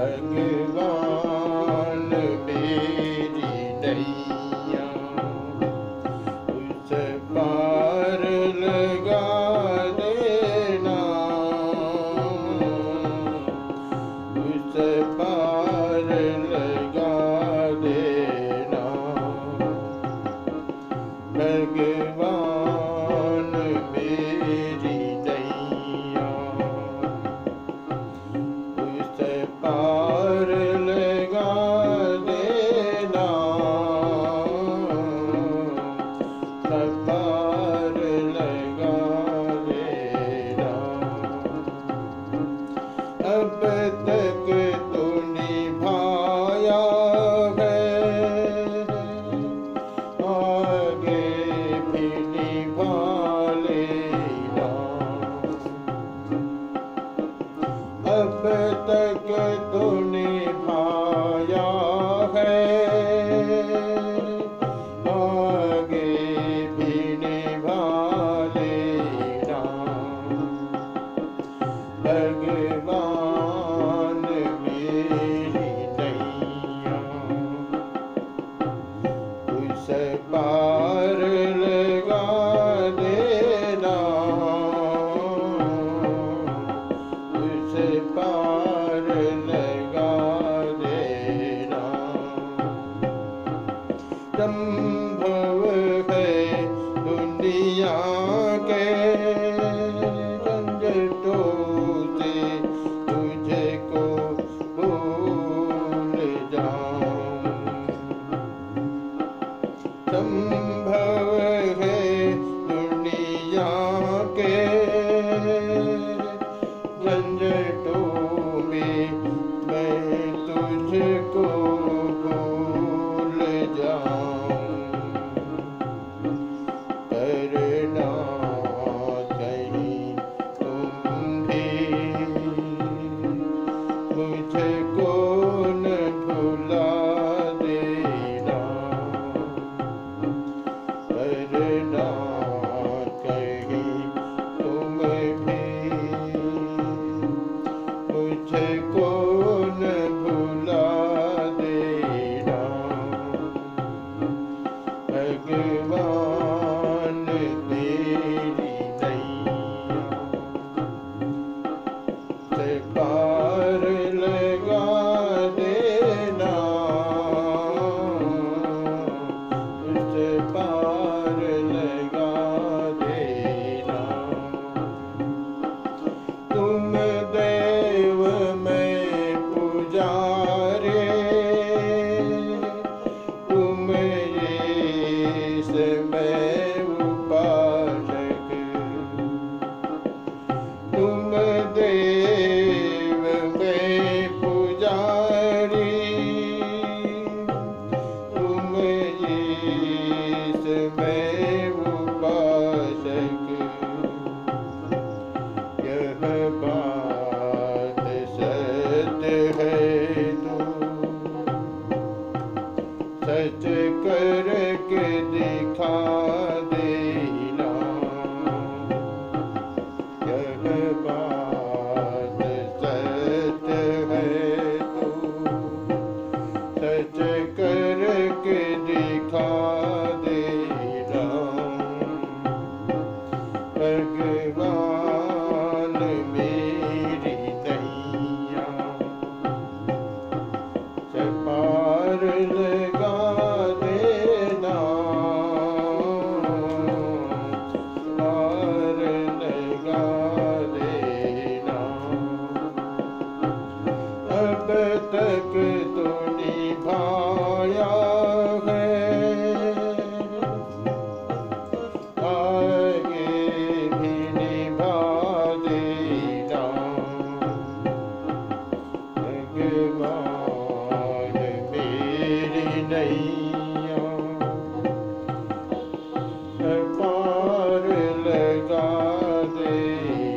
அடங்கே तक तो संभव है दुनिया के झंझटों से भूल जाऊँ। संभव है दुनिया के झंझटों में मैं तुझको मुझको न देना। भगवान तेरी पार लगा देना। उसे पार लगा देना। तुम देव सत्य है नैया से पार तक तो निभाया है। आगे भी निभा देना भगवान मेरी नहीं पार लगा दे।